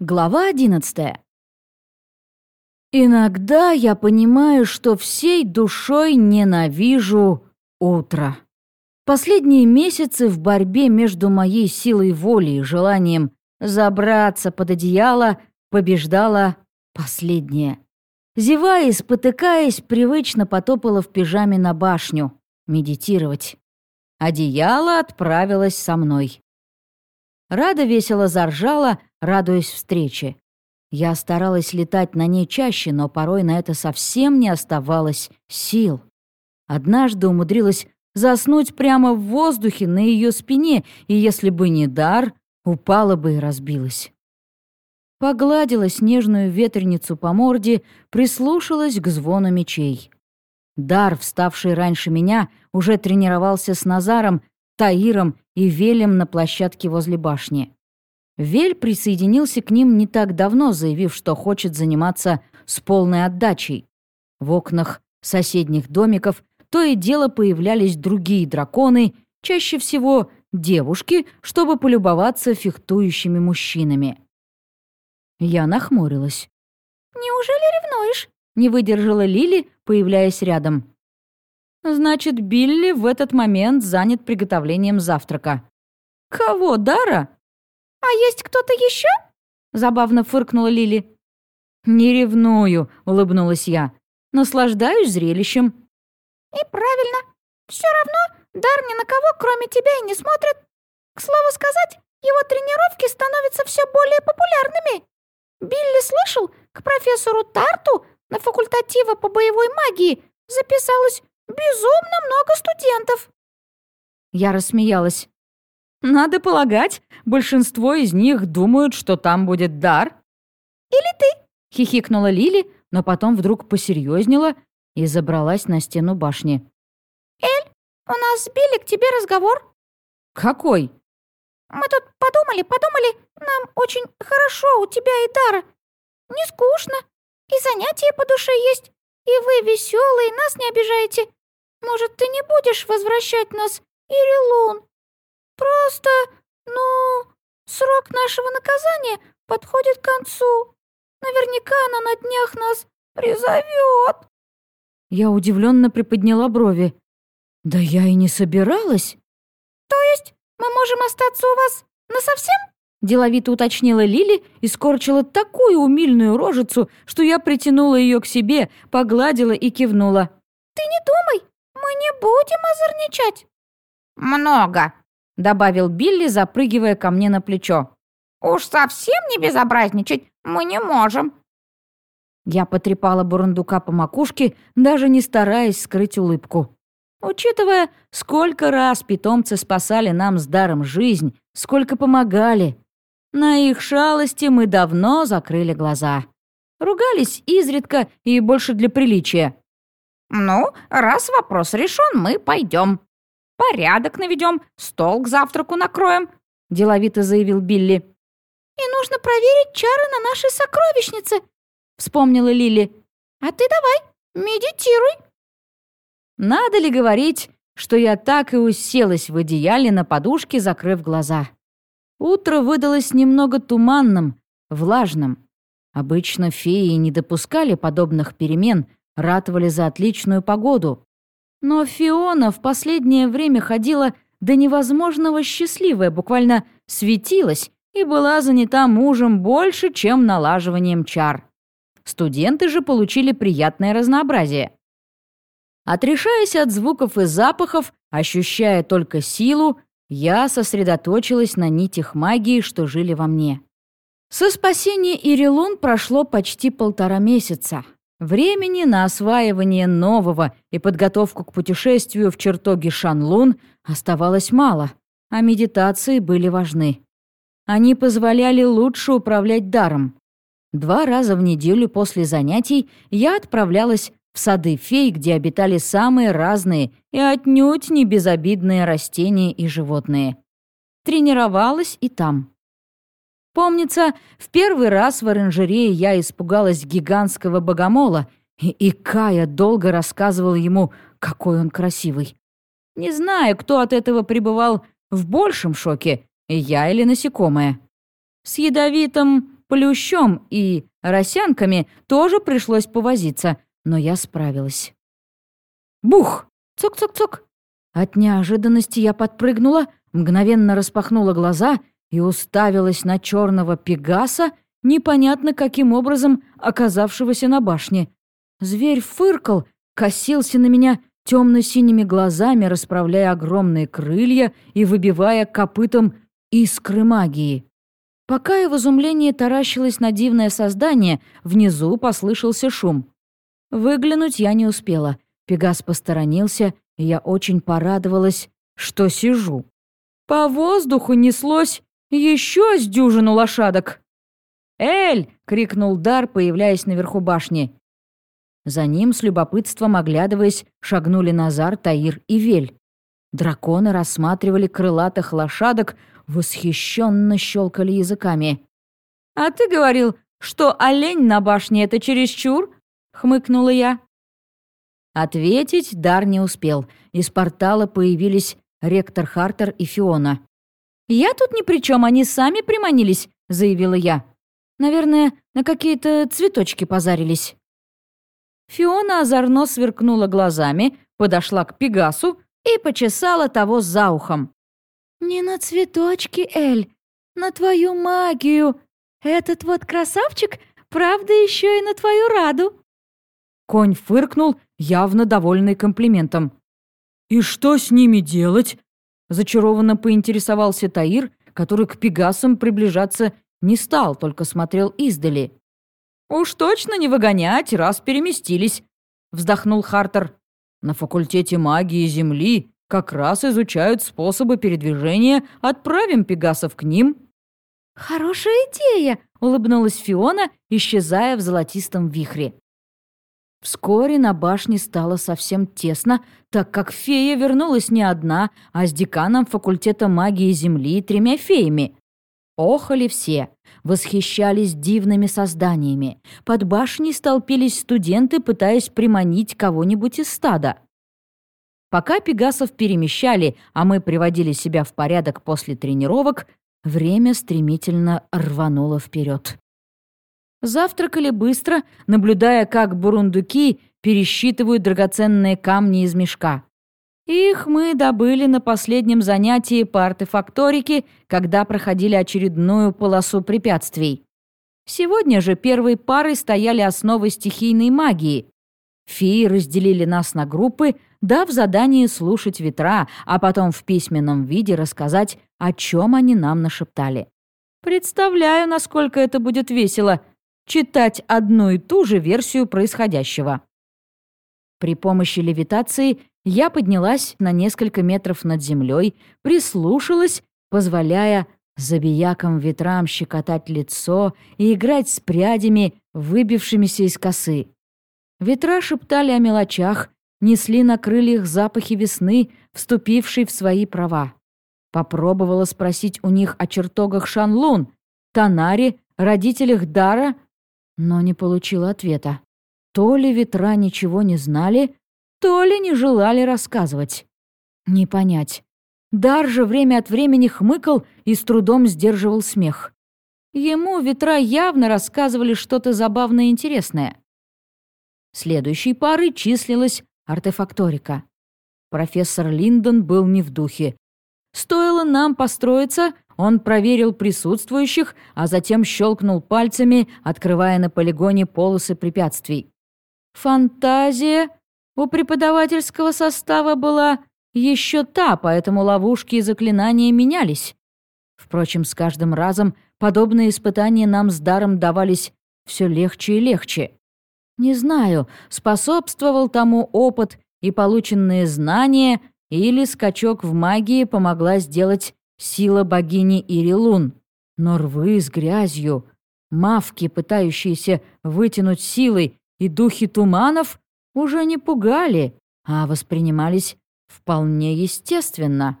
Глава одиннадцатая. Иногда я понимаю, что всей душой ненавижу утро. Последние месяцы в борьбе между моей силой воли и желанием забраться под одеяло побеждала последняя. Зевая и спотыкаясь, привычно потопала в пижаме на башню. Медитировать. Одеяло отправилось со мной. Рада весело заржала, радуясь встрече. Я старалась летать на ней чаще, но порой на это совсем не оставалось сил. Однажды умудрилась заснуть прямо в воздухе на ее спине, и если бы не дар, упала бы и разбилась. Погладила снежную ветреницу по морде, прислушалась к звону мечей. Дар, вставший раньше меня, уже тренировался с Назаром, Таиром и Велем на площадке возле башни. Вель присоединился к ним не так давно, заявив, что хочет заниматься с полной отдачей. В окнах соседних домиков то и дело появлялись другие драконы, чаще всего девушки, чтобы полюбоваться фехтующими мужчинами. Я нахмурилась. «Неужели ревнуешь?» — не выдержала Лили, появляясь рядом. Значит, Билли в этот момент занят приготовлением завтрака. Кого, Дара? А есть кто-то еще? Забавно фыркнула Лили. Не ревную, улыбнулась я. Наслаждаюсь зрелищем. И правильно. Все равно Дар ни на кого, кроме тебя, и не смотрит. К слову сказать, его тренировки становятся все более популярными. Билли слышал, к профессору Тарту на факультатива по боевой магии записалось Безумно много студентов!» Я рассмеялась. «Надо полагать, большинство из них думают, что там будет дар». «Или ты?» — хихикнула Лили, но потом вдруг посерьезнела и забралась на стену башни. «Эль, у нас с Билли к тебе разговор». «Какой?» «Мы тут подумали, подумали, нам очень хорошо у тебя и Дара. Не скучно, и занятия по душе есть, и вы веселые, нас не обижаете. Может, ты не будешь возвращать нас, Ирилун? Просто, ну, срок нашего наказания подходит к концу. Наверняка она на днях нас призовет. Я удивленно приподняла брови. Да я и не собиралась. То есть мы можем остаться у вас насовсем? Деловито уточнила Лили и скорчила такую умильную рожицу, что я притянула ее к себе, погладила и кивнула. «Ты не думай, мы не будем озорничать». «Много», — добавил Билли, запрыгивая ко мне на плечо. «Уж совсем не безобразничать мы не можем». Я потрепала бурундука по макушке, даже не стараясь скрыть улыбку. Учитывая, сколько раз питомцы спасали нам с даром жизнь, сколько помогали. На их шалости мы давно закрыли глаза. Ругались изредка и больше для приличия. «Ну, раз вопрос решен, мы пойдем. Порядок наведем, стол к завтраку накроем», — деловито заявил Билли. «И нужно проверить чары на нашей сокровищнице», — вспомнила Лили. «А ты давай, медитируй». Надо ли говорить, что я так и уселась в одеяле на подушке, закрыв глаза. Утро выдалось немного туманным, влажным. Обычно феи не допускали подобных перемен — ратовали за отличную погоду. Но Фиона в последнее время ходила до невозможного счастливая, буквально светилась и была занята мужем больше, чем налаживанием чар. Студенты же получили приятное разнообразие. Отрешаясь от звуков и запахов, ощущая только силу, я сосредоточилась на нитях магии, что жили во мне. Со спасения Ирилун прошло почти полтора месяца, Времени на осваивание нового и подготовку к путешествию в чертоги Шанлун оставалось мало, а медитации были важны. Они позволяли лучше управлять даром. Два раза в неделю после занятий я отправлялась в сады фей, где обитали самые разные и отнюдь не безобидные растения и животные. Тренировалась и там. Помнится, в первый раз в оранжерее я испугалась гигантского богомола, и, и Кая долго рассказывал ему, какой он красивый. Не знаю, кто от этого пребывал в большем шоке, я или насекомое. С ядовитым плющом и росянками тоже пришлось повозиться, но я справилась. Бух! Цок-цок-цок! От неожиданности я подпрыгнула, мгновенно распахнула глаза и уставилась на черного пегаса, непонятно каким образом оказавшегося на башне. Зверь фыркал, косился на меня темно-синими глазами, расправляя огромные крылья и выбивая копытом искры магии. Пока я в изумлении таращилась на дивное создание, внизу послышался шум. Выглянуть я не успела. Пегас посторонился, и я очень порадовалась, что сижу. По воздуху неслось еще с дюжину лошадок. «Эль!» — крикнул Дар, появляясь наверху башни. За ним, с любопытством оглядываясь, шагнули Назар, Таир и Вель. Драконы рассматривали крылатых лошадок, восхищенно щелкали языками. «А ты говорил, что олень на башне — это чересчур?» — хмыкнула я. Ответить Дар не успел. Из портала появились ректор Хартер и Фиона. «Я тут ни при чем, они сами приманились», — заявила я. «Наверное, на какие-то цветочки позарились». Фиона озорно сверкнула глазами, подошла к Пегасу и почесала того за ухом. «Не на цветочки, Эль, на твою магию. Этот вот красавчик, правда, еще и на твою раду». Конь фыркнул, явно довольный комплиментом. «И что с ними делать?» Зачарованно поинтересовался Таир, который к Пегасам приближаться не стал, только смотрел издали. «Уж точно не выгонять, раз переместились», — вздохнул Хартер. «На факультете магии Земли как раз изучают способы передвижения, отправим Пегасов к ним». «Хорошая идея!» — улыбнулась Фиона, исчезая в золотистом вихре. Вскоре на башне стало совсем тесно, так как фея вернулась не одна, а с деканом факультета магии Земли и тремя феями. Охали все, восхищались дивными созданиями. Под башней столпились студенты, пытаясь приманить кого-нибудь из стада. Пока пегасов перемещали, а мы приводили себя в порядок после тренировок, время стремительно рвануло вперед. Завтракали быстро, наблюдая, как бурундуки пересчитывают драгоценные камни из мешка. Их мы добыли на последнем занятии по артефакторике, когда проходили очередную полосу препятствий. Сегодня же первой парой стояли основы стихийной магии. Феи разделили нас на группы, дав задание слушать ветра, а потом в письменном виде рассказать, о чем они нам нашептали. Представляю, насколько это будет весело читать одну и ту же версию происходящего. При помощи левитации я поднялась на несколько метров над землей, прислушалась, позволяя забиякам ветрам щекотать лицо и играть с прядями, выбившимися из косы. Ветра шептали о мелочах, несли на крыльях запахи весны, вступившей в свои права. Попробовала спросить у них о чертогах Шанлун, Танаре, родителях Дара но не получила ответа. То ли ветра ничего не знали, то ли не желали рассказывать. Не понять. Дар же время от времени хмыкал и с трудом сдерживал смех. Ему ветра явно рассказывали что-то забавное и интересное. Следующей парой числилась артефакторика. Профессор Линдон был не в духе. Стоило нам построиться, он проверил присутствующих, а затем щелкнул пальцами, открывая на полигоне полосы препятствий. Фантазия у преподавательского состава была еще та, поэтому ловушки и заклинания менялись. Впрочем, с каждым разом подобные испытания нам с даром давались все легче и легче. Не знаю, способствовал тому опыт и полученные знания, или скачок в магии помогла сделать сила богини Ирилун, но рвы с грязью, мавки, пытающиеся вытянуть силой, и духи туманов уже не пугали, а воспринимались вполне естественно.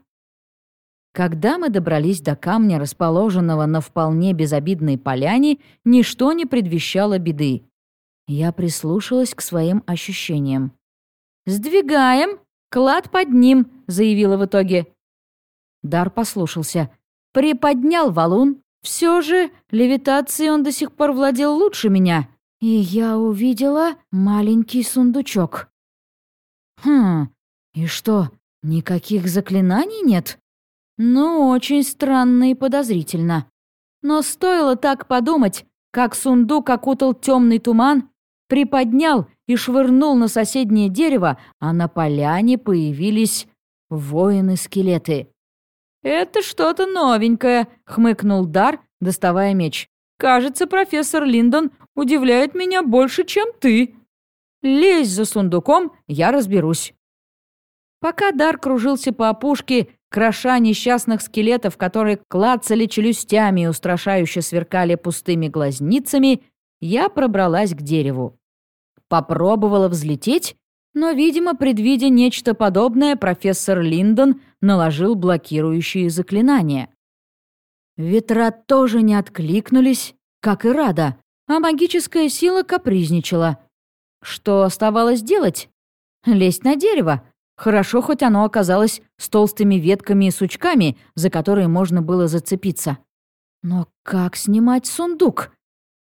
Когда мы добрались до камня, расположенного на вполне безобидной поляне, ничто не предвещало беды. Я прислушалась к своим ощущениям. «Сдвигаем! Клад под ним!» — заявила в итоге. Дар послушался. Приподнял валун, Все же левитацией он до сих пор владел лучше меня, и я увидела маленький сундучок. Хм, и что, никаких заклинаний нет? Ну, очень странно и подозрительно. Но стоило так подумать, как сундук окутал темный туман, приподнял и швырнул на соседнее дерево, а на поляне появились воины-скелеты. «Это что-то новенькое», — хмыкнул Дар, доставая меч. «Кажется, профессор Линдон удивляет меня больше, чем ты. Лезь за сундуком, я разберусь». Пока Дар кружился по опушке, кроша несчастных скелетов, которые клацали челюстями и устрашающе сверкали пустыми глазницами, я пробралась к дереву. Попробовала взлететь, но, видимо, предвидя нечто подобное, профессор Линдон наложил блокирующие заклинания. Ветра тоже не откликнулись, как и Рада, а магическая сила капризничала. Что оставалось делать? Лезть на дерево. Хорошо, хоть оно оказалось с толстыми ветками и сучками, за которые можно было зацепиться. Но как снимать сундук?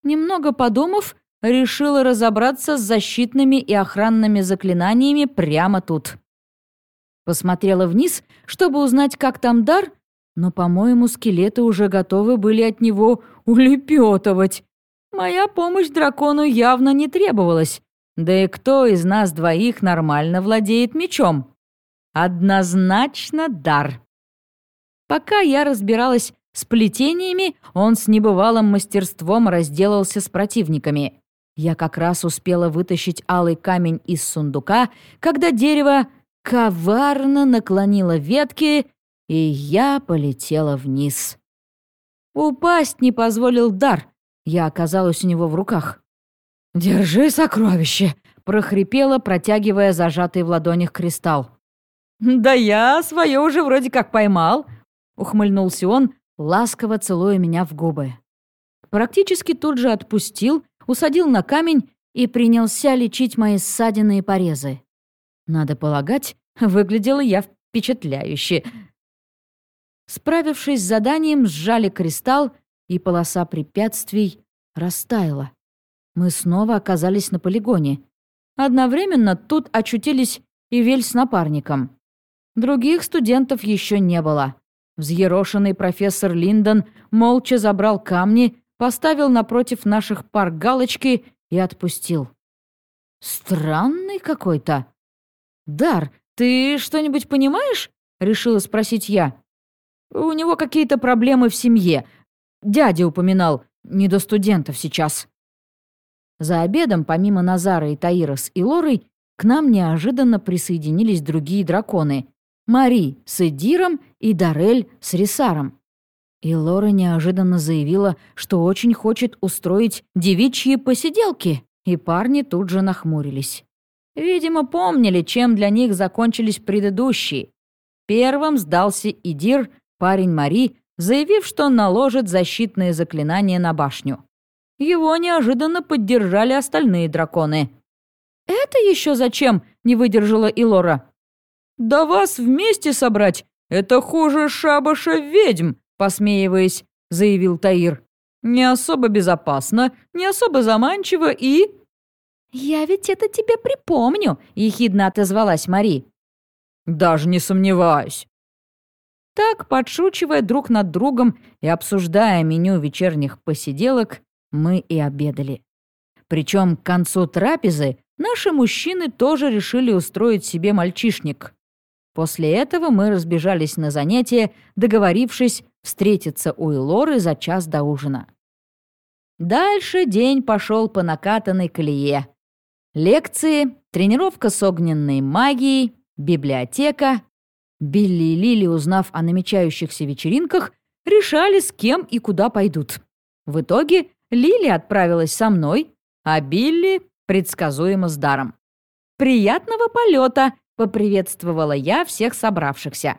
Немного подумав, решила разобраться с защитными и охранными заклинаниями прямо тут. Посмотрела вниз, чтобы узнать, как там дар, но, по-моему, скелеты уже готовы были от него улепетывать. Моя помощь дракону явно не требовалась. Да и кто из нас двоих нормально владеет мечом? Однозначно дар. Пока я разбиралась с плетениями, он с небывалым мастерством разделался с противниками. Я как раз успела вытащить алый камень из сундука, когда дерево коварно наклонило ветки, и я полетела вниз. Упасть не позволил дар. Я оказалась у него в руках. «Держи сокровище!» — прохрипела, протягивая зажатый в ладонях кристалл. «Да я свое уже вроде как поймал!» — ухмыльнулся он, ласково целуя меня в губы. Практически тут же отпустил усадил на камень и принялся лечить мои ссадины и порезы. Надо полагать, выглядела я впечатляюще. Справившись с заданием, сжали кристалл, и полоса препятствий растаяла. Мы снова оказались на полигоне. Одновременно тут очутились и Вель с напарником. Других студентов еще не было. Взъерошенный профессор Линдон молча забрал камни поставил напротив наших пар галочки и отпустил. «Странный какой-то». «Дар, ты что-нибудь понимаешь?» — решила спросить я. «У него какие-то проблемы в семье. Дядя упоминал, не до студентов сейчас». За обедом, помимо Назара и Таира с Илорой, к нам неожиданно присоединились другие драконы — Мари с Эдиром и Дарель с Рисаром. И Лора неожиданно заявила, что очень хочет устроить девичьи посиделки, и парни тут же нахмурились. Видимо, помнили, чем для них закончились предыдущие. Первым сдался Идир, парень Мари, заявив, что наложит защитные заклинания на башню. Его неожиданно поддержали остальные драконы. «Это еще зачем?» — не выдержала Илора. «Да вас вместе собрать! Это хуже шабаша ведьм!» посмеиваясь, заявил Таир. «Не особо безопасно, не особо заманчиво и...» «Я ведь это тебе припомню», — ехидно отозвалась Мари. «Даже не сомневаюсь». Так, подшучивая друг над другом и обсуждая меню вечерних посиделок, мы и обедали. Причем к концу трапезы наши мужчины тоже решили устроить себе мальчишник. После этого мы разбежались на занятия, договорившись встретиться у Элоры за час до ужина. Дальше день пошел по накатанной колее. Лекции, тренировка с огненной магией, библиотека. Билли и Лили, узнав о намечающихся вечеринках, решали, с кем и куда пойдут. В итоге Лили отправилась со мной, а Билли предсказуемо с даром. «Приятного полета!» — поприветствовала я всех собравшихся.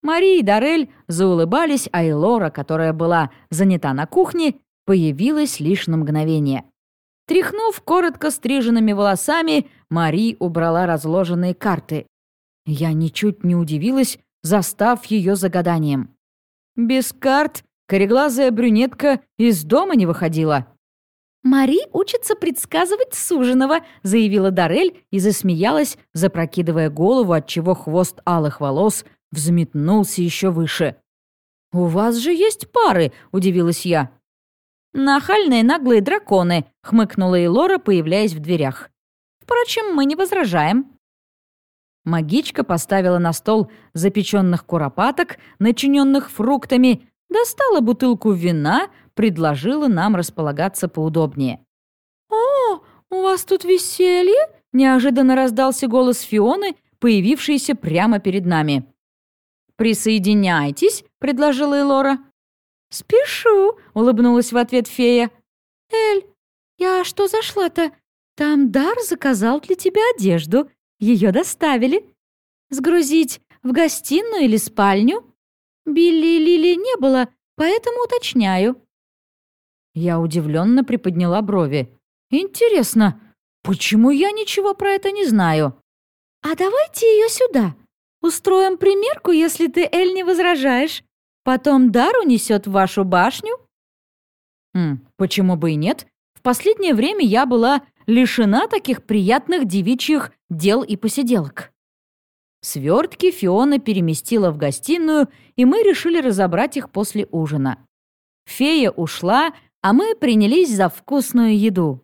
Мари и Дарель заулыбались, а Элора, которая была занята на кухне, появилась лишь на мгновение. Тряхнув коротко стриженными волосами, Мари убрала разложенные карты. Я ничуть не удивилась, застав ее загаданием. Без карт Кореглазая брюнетка из дома не выходила». «Мари учится предсказывать суженого», — заявила Дарель и засмеялась, запрокидывая голову, отчего хвост алых волос взметнулся еще выше. «У вас же есть пары», — удивилась я. «Нахальные наглые драконы», — хмыкнула и Лора, появляясь в дверях. «Впрочем, мы не возражаем». Магичка поставила на стол запеченных куропаток, начиненных фруктами, достала бутылку вина, предложила нам располагаться поудобнее. «О, у вас тут веселье?» — неожиданно раздался голос Фионы, появившийся прямо перед нами. «Присоединяйтесь», — предложила Элора. «Спешу», — улыбнулась в ответ фея. «Эль, я что зашла-то? Там Дар заказал для тебя одежду. Ее доставили. Сгрузить в гостиную или спальню? Билли и Лили не было, поэтому уточняю». Я удивленно приподняла брови. «Интересно, почему я ничего про это не знаю?» «А давайте ее сюда. Устроим примерку, если ты, Эль, не возражаешь. Потом дар унесет в вашу башню?» М, «Почему бы и нет? В последнее время я была лишена таких приятных девичьих дел и посиделок». Свертки Фиона переместила в гостиную, и мы решили разобрать их после ужина. Фея ушла, а мы принялись за вкусную еду.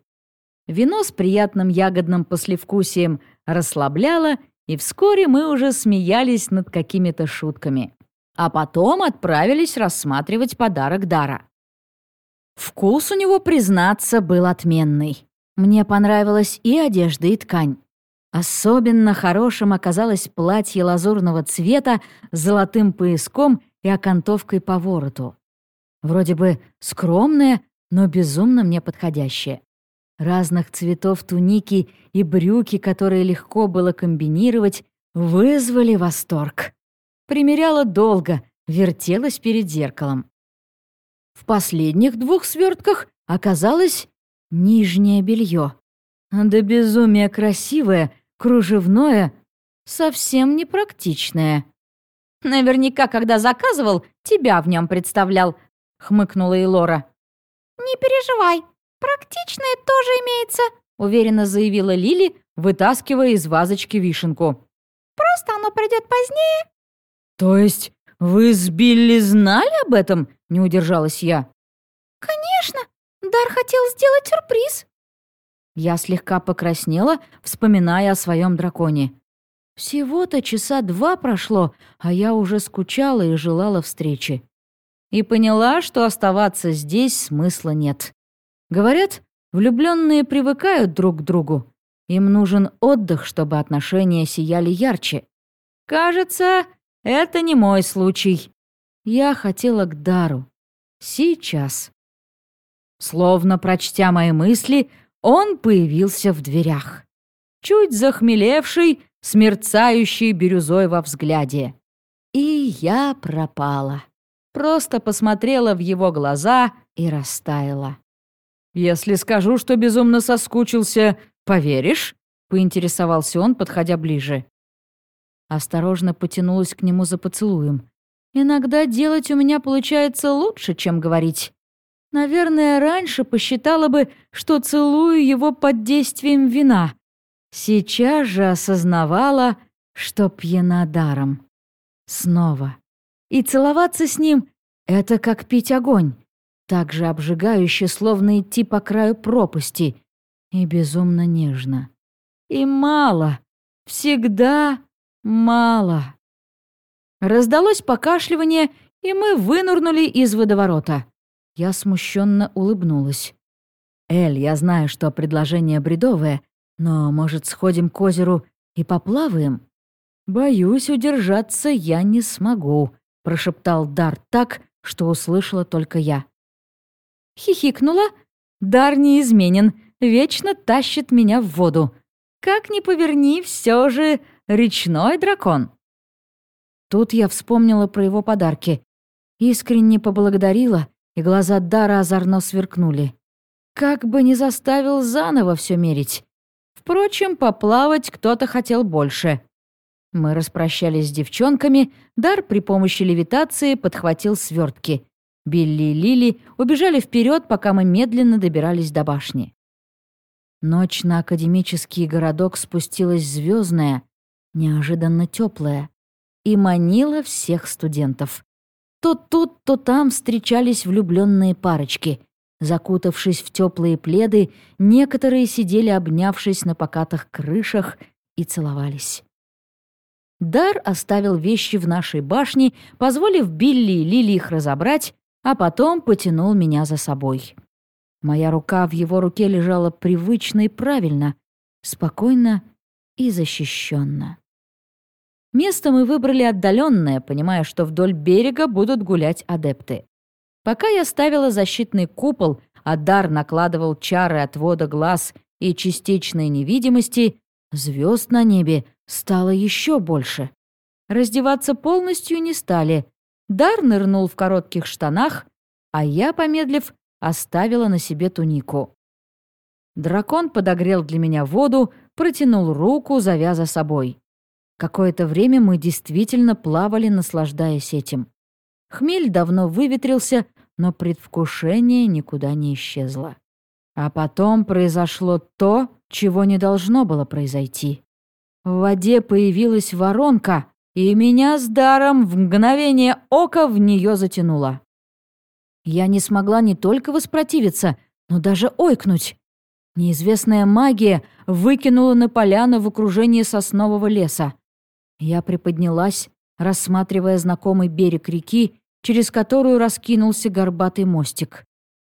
Вино с приятным ягодным послевкусием расслабляло, и вскоре мы уже смеялись над какими-то шутками. А потом отправились рассматривать подарок Дара. Вкус у него, признаться, был отменный. Мне понравилась и одежда, и ткань. Особенно хорошим оказалось платье лазурного цвета с золотым пояском и окантовкой по вороту. Вроде бы скромное, но безумно мне подходящее. Разных цветов туники и брюки, которые легко было комбинировать, вызвали восторг. Примеряла долго, вертелась перед зеркалом. В последних двух свертках оказалось нижнее белье. Да безумие красивое, кружевное, совсем непрактичное. «Наверняка, когда заказывал, тебя в нем представлял», — хмыкнула и Лора. «Не переживай, практичное тоже имеется», — уверенно заявила Лили, вытаскивая из вазочки вишенку. «Просто оно придет позднее». «То есть вы с Билли знали об этом?» — не удержалась я. «Конечно, Дар хотел сделать сюрприз». Я слегка покраснела, вспоминая о своем драконе. Всего-то часа два прошло, а я уже скучала и желала встречи и поняла, что оставаться здесь смысла нет. Говорят, влюбленные привыкают друг к другу. Им нужен отдых, чтобы отношения сияли ярче. Кажется, это не мой случай. Я хотела к Дару. Сейчас. Словно прочтя мои мысли, он появился в дверях. Чуть захмелевший, с мерцающей бирюзой во взгляде. И я пропала просто посмотрела в его глаза и растаяла. «Если скажу, что безумно соскучился, поверишь?» — поинтересовался он, подходя ближе. Осторожно потянулась к нему за поцелуем. «Иногда делать у меня получается лучше, чем говорить. Наверное, раньше посчитала бы, что целую его под действием вина. Сейчас же осознавала, что пьяна даром. Снова. И целоваться с ним — это как пить огонь, так же обжигающе, словно идти по краю пропасти, и безумно нежно. И мало, всегда мало. Раздалось покашливание, и мы вынурнули из водоворота. Я смущенно улыбнулась. «Эль, я знаю, что предложение бредовое, но, может, сходим к озеру и поплаваем?» «Боюсь, удержаться я не смогу», — прошептал Дар так, что услышала только я. Хихикнула. Дар неизменен, вечно тащит меня в воду. Как ни поверни, все же речной дракон. Тут я вспомнила про его подарки. Искренне поблагодарила, и глаза Дара озорно сверкнули. Как бы не заставил заново все мерить. Впрочем, поплавать кто-то хотел больше. Мы распрощались с девчонками, Дар при помощи левитации подхватил свертки. Билли и Лили убежали вперед, пока мы медленно добирались до башни. Ночь на академический городок спустилась звездная, неожиданно теплая, и манила всех студентов. То тут, то там встречались влюбленные парочки. Закутавшись в теплые пледы, некоторые сидели, обнявшись на покатых крышах, и целовались. Дар оставил вещи в нашей башне, позволив Билли и Лили их разобрать, а потом потянул меня за собой. Моя рука в его руке лежала привычно и правильно, спокойно и защищенно. Место мы выбрали отдаленное, понимая, что вдоль берега будут гулять адепты. Пока я ставила защитный купол, а дар накладывал чары отвода глаз и частичной невидимости, звезд на небе стало еще больше. Раздеваться полностью не стали. Дар нырнул в коротких штанах, а я, помедлив, оставила на себе тунику. Дракон подогрел для меня воду, протянул руку, завяза собой. Какое-то время мы действительно плавали, наслаждаясь этим. Хмель давно выветрился, но предвкушение никуда не исчезло. А потом произошло то, чего не должно было произойти. В воде появилась воронка, и меня с даром в мгновение ока в нее затянуло. Я не смогла не только воспротивиться, но даже ойкнуть. Неизвестная магия выкинула на поляну в окружении соснового леса. Я приподнялась, рассматривая знакомый берег реки, через которую раскинулся горбатый мостик.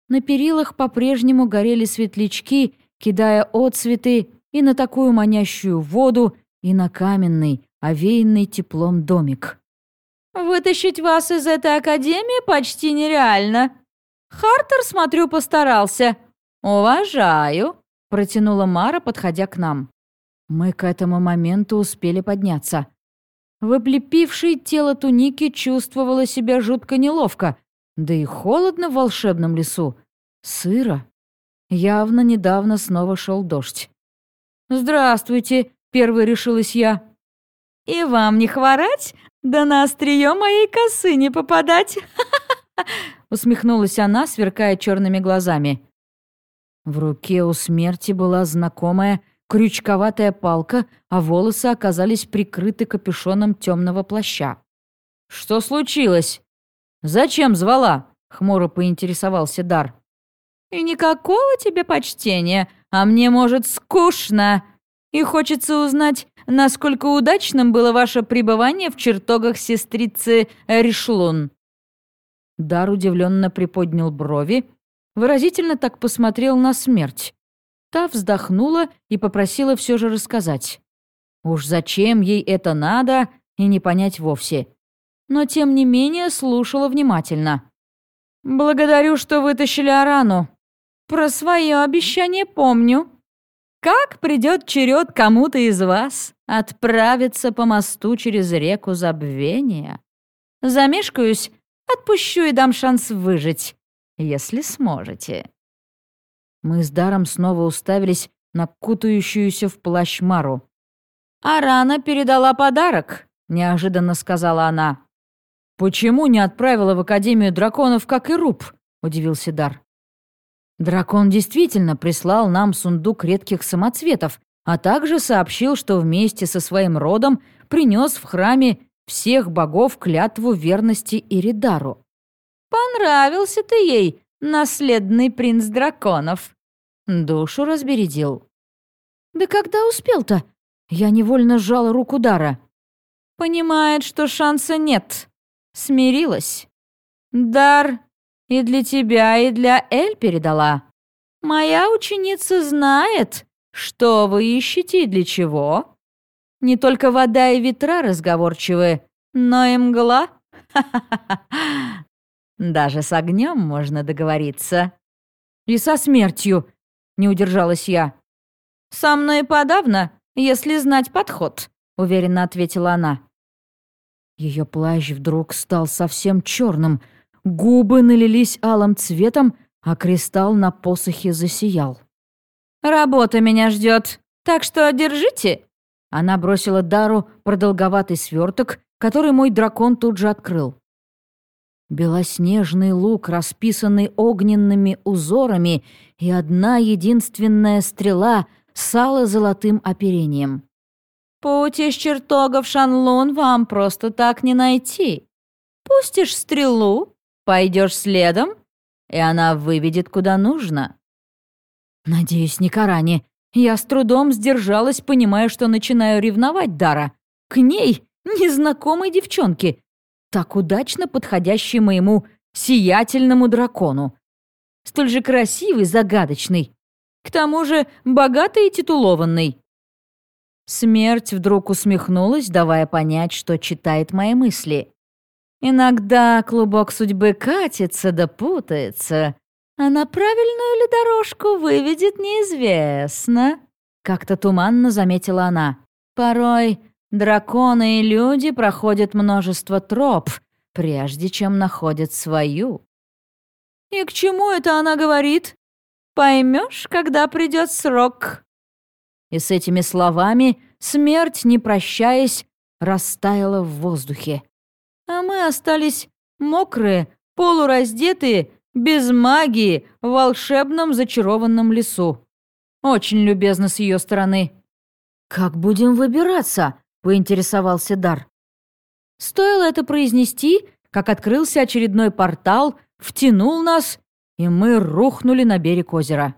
На перилах по-прежнему горели светлячки, кидая отцветы и на такую манящую воду, и на каменный, овеянный теплом домик. Вытащить вас из этой академии почти нереально. Хартер, смотрю, постарался. Уважаю, протянула Мара, подходя к нам. Мы к этому моменту успели подняться. В облепившей тело туники чувствовала себя жутко неловко, да и холодно в волшебном лесу. Сыро. Явно недавно снова шел дождь. «Здравствуйте», — первой решилась я. «И вам не хворать? Да на острие моей косы не попадать!» Усмехнулась она, сверкая черными глазами. В руке у смерти была знакомая крючковатая палка, а волосы оказались прикрыты капюшоном темного плаща. «Что случилось? Зачем звала?» — хмуро поинтересовался Дар. «И никакого тебе почтения, а мне, может, скучно. И хочется узнать, насколько удачным было ваше пребывание в чертогах сестрицы Ришлун». Дар удивленно приподнял брови, выразительно так посмотрел на смерть. Та вздохнула и попросила все же рассказать. Уж зачем ей это надо, и не понять вовсе. Но тем не менее слушала внимательно. «Благодарю, что вытащили Арану. Про свое обещание помню. Как придет черед кому-то из вас отправиться по мосту через реку забвения? Замешкаюсь, отпущу и дам шанс выжить, если сможете». Мы с Даром снова уставились на кутающуюся в плащ Мару. «Арана передала подарок», — неожиданно сказала она. «Почему не отправила в Академию драконов, как и Руб?» — удивился Дар. Дракон действительно прислал нам сундук редких самоцветов, а также сообщил, что вместе со своим родом принес в храме всех богов клятву верности Иридару. «Понравился ты ей, наследный принц драконов. Душу разбередил. Да когда успел-то? Я невольно сжала руку Дара. Понимает, что шанса нет. Смирилась. Дар и для тебя, и для Эль передала. Моя ученица знает, что вы ищете и для чего. Не только вода и ветра разговорчивы, но и мгла. Даже с огнем можно договориться. И со смертью, не удержалась я. Со мной подавно, если знать подход, уверенно ответила она. Ее плащ вдруг стал совсем черным, губы налились алым цветом, а кристалл на посохе засиял. «Работа меня ждет, так что держите!» Она бросила Дару продолговатый сверток, который мой дракон тут же открыл. Белоснежный лук, расписанный огненными узорами, и одна единственная стрела с золотым оперением. «Путь из чертогов Шанлун вам просто так не найти. Пустишь стрелу, пойдешь следом, и она выведет куда нужно». «Надеюсь, не Карани. Я с трудом сдержалась, понимая, что начинаю ревновать Дара. К ней, незнакомой девчонке, так удачно подходящей моему сиятельному дракону. Столь же красивый, загадочный. К тому же богатый и титулованный. Смерть вдруг усмехнулась, давая понять, что читает мои мысли. Иногда клубок судьбы катится да путается, а на правильную ли дорожку выведет неизвестно. Как-то туманно заметила она. Порой драконы и люди проходят множество троп, прежде чем находят свою. «И к чему это она говорит? Поймешь, когда придет срок». И с этими словами смерть, не прощаясь, растаяла в воздухе. А мы остались мокрые, полураздетые, без магии, в волшебном зачарованном лесу. Очень любезно с ее стороны. «Как будем выбираться?» — поинтересовался Дар. Стоило это произнести, как открылся очередной портал, втянул нас, и мы рухнули на берег озера.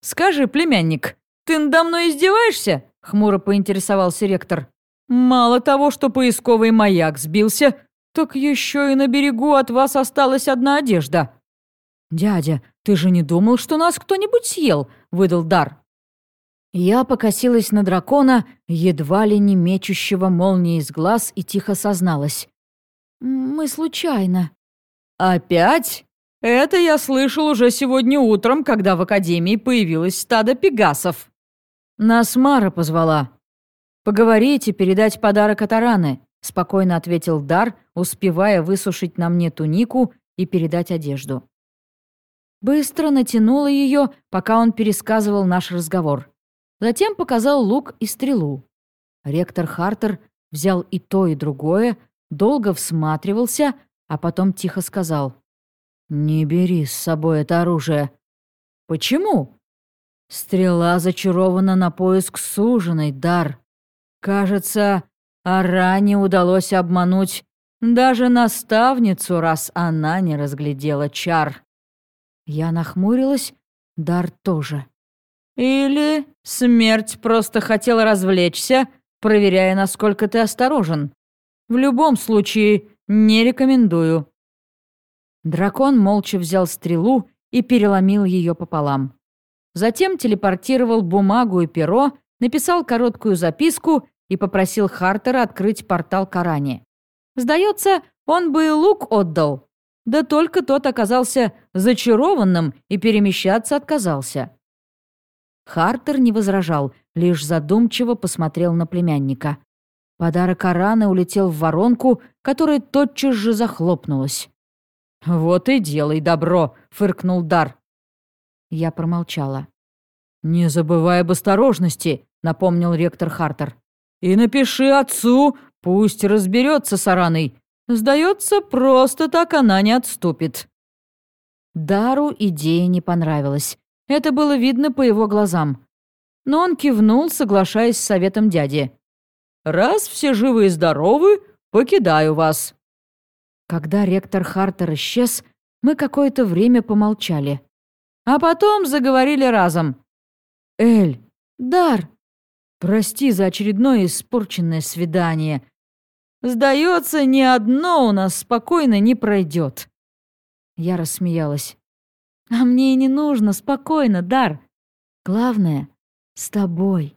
«Скажи, племянник, ты надо мной издеваешься?» — хмуро поинтересовался ректор. «Мало того, что поисковый маяк сбился, так еще и на берегу от вас осталась одна одежда». «Дядя, ты же не думал, что нас кто-нибудь съел?» — выдал Дар. Я покосилась на дракона, едва ли не мечущего молнии из глаз, и тихо созналась. «Мы случайно». «Опять? Это я слышал уже сегодня утром, когда в Академии появилось стадо пегасов». «Нас Мара позвала. Поговорить и передать подарок от Араны», — спокойно ответил Дар, успевая высушить на мне тунику и передать одежду. Быстро натянула ее, пока он пересказывал наш разговор. Затем показал лук и стрелу. Ректор Хартер взял и то, и другое, долго всматривался, а потом тихо сказал. «Не бери с собой это оружие». «Почему?» «Стрела зачарована на поиск суженой, Дар. Кажется, Аране удалось обмануть даже наставницу, раз она не разглядела чар». Я нахмурилась, Дар тоже. Или смерть просто хотела развлечься, проверяя, насколько ты осторожен. В любом случае, не рекомендую». Дракон молча взял стрелу и переломил ее пополам. Затем телепортировал бумагу и перо, написал короткую записку и попросил Хартера открыть портал к Аране. Сдается, он бы и лук отдал. Да только тот оказался зачарованным и перемещаться отказался. Хартер не возражал, лишь задумчиво посмотрел на племянника. Подарок Араны улетел в воронку, которая тотчас же захлопнулась. «Вот и делай добро!» — фыркнул Дар. Я промолчала. «Не забывай об осторожности», — напомнил ректор Хартер. «И напиши отцу, пусть разберется с Араной. Сдается, просто так она не отступит». Дару идея не понравилась. Это было видно по его глазам. Но он кивнул, соглашаясь с советом дяди. «Раз все живы и здоровы, покидаю вас». Когда ректор Хартер исчез, мы какое-то время помолчали. А потом заговорили разом. «Эль, Дар, прости за очередное испорченное свидание. Сдается, ни одно у нас спокойно не пройдет». Я рассмеялась. А мне и не нужно, спокойно, Дар. Главное, с тобой.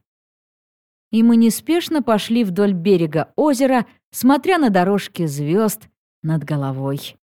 И мы неспешно пошли вдоль берега озера, смотря на дорожки звезд над головой.